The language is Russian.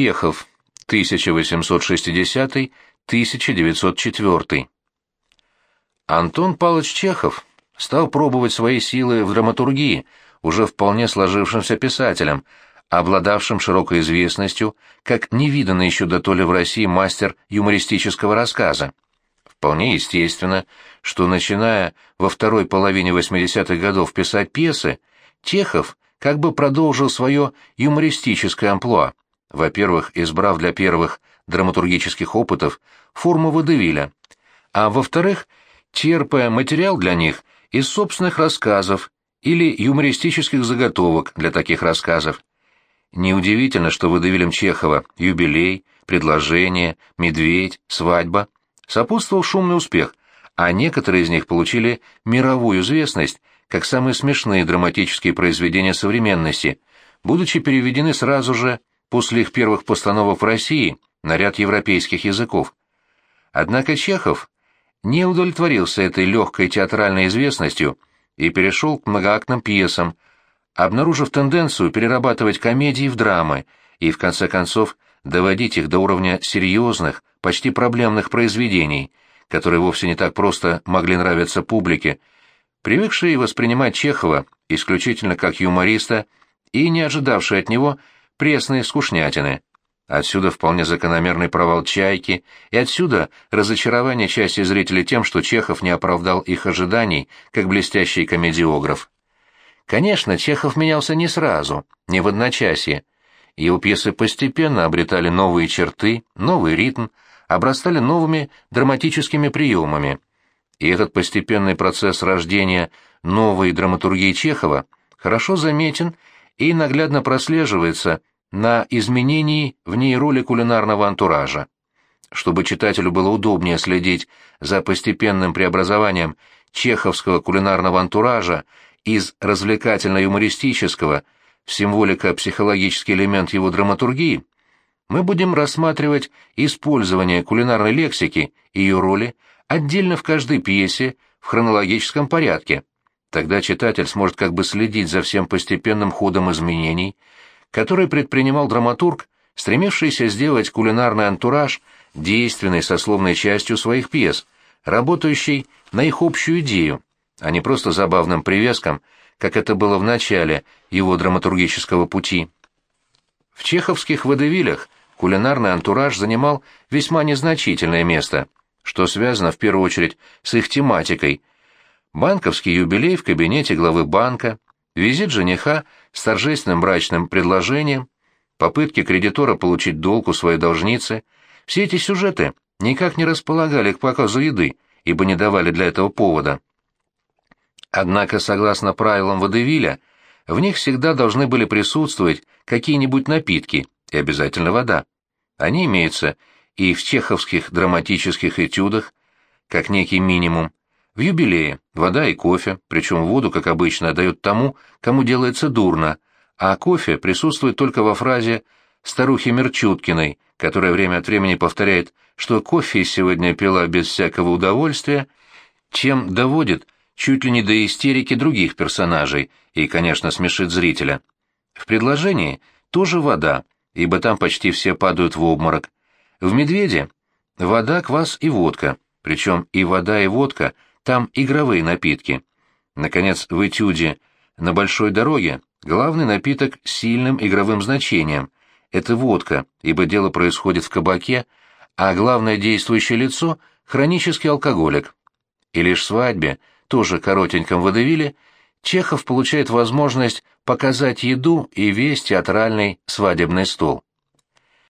Чехов, 1860-1904. Антон Павлович Чехов стал пробовать свои силы в драматургии, уже вполне сложившимся писателем, обладавшим широкой известностью, как невиданный еще до то ли в России мастер юмористического рассказа. Вполне естественно, что, начиная во второй половине 80-х годов писать пьесы, Чехов как бы продолжил свое юмористическое амплуа, во-первых, избрав для первых драматургических опытов форму водевиля, а во-вторых, черпая материал для них из собственных рассказов или юмористических заготовок для таких рассказов. Неудивительно, что водевилем Чехова юбилей, предложение, медведь, свадьба сопутствовал шумный успех, а некоторые из них получили мировую известность как самые смешные драматические произведения современности, будучи переведены сразу же после их первых постановок в России на ряд европейских языков. Однако Чехов не удовлетворился этой легкой театральной известностью и перешел к многоактным пьесам, обнаружив тенденцию перерабатывать комедии в драмы и, в конце концов, доводить их до уровня серьезных, почти проблемных произведений, которые вовсе не так просто могли нравиться публике, привыкшие воспринимать Чехова исключительно как юмориста и не ожидавшие от него пресные скучнятины. Отсюда вполне закономерный провал «Чайки», и отсюда разочарование части зрителей тем, что Чехов не оправдал их ожиданий, как блестящий комедиограф. Конечно, Чехов менялся не сразу, не в одночасье. Его пьесы постепенно обретали новые черты, новый ритм, обрастали новыми драматическими приемами. И этот постепенный процесс рождения новой драматургии Чехова хорошо заметен и наглядно прослеживается на изменении в ней роли кулинарного антуража. Чтобы читателю было удобнее следить за постепенным преобразованием чеховского кулинарного антуража из развлекательно-юмористического в символико-психологический элемент его драматургии, мы будем рассматривать использование кулинарной лексики и ее роли отдельно в каждой пьесе в хронологическом порядке. Тогда читатель сможет как бы следить за всем постепенным ходом изменений, которые предпринимал драматург, стремившийся сделать кулинарный антураж действенной сословной частью своих пьес, работающей на их общую идею, а не просто забавным привеском, как это было в начале его драматургического пути. В чеховских водевилях кулинарный антураж занимал весьма незначительное место, что связано в первую очередь с их тематикой. Банковский юбилей в кабинете главы банка, визит жениха с торжественным брачным предложением, попытки кредитора получить долг у своей должницы – все эти сюжеты никак не располагали к показу еды, ибо не давали для этого повода. Однако, согласно правилам водевиля, в них всегда должны были присутствовать какие-нибудь напитки и обязательно вода. Они имеются и в чеховских драматических этюдах, как некий минимум, в юбилее вода и кофе, причем воду, как обычно, дают тому, кому делается дурно, а кофе присутствует только во фразе старухи Мерчуткиной, которая время от времени повторяет, что кофе сегодня пила без всякого удовольствия, чем доводит чуть ли не до истерики других персонажей и, конечно, смешит зрителя. В предложении тоже вода, ибо там почти все падают в обморок. В «Медведе» вода, квас и водка, причем и вода, и водка там игровые напитки. Наконец, в «Этюде» на большой дороге главный напиток с сильным игровым значением — это водка, ибо дело происходит в кабаке, а главное действующее лицо — хронический алкоголик. И лишь в свадьбе тоже коротеньком водевиле, Чехов получает возможность показать еду и весь театральный свадебный стол.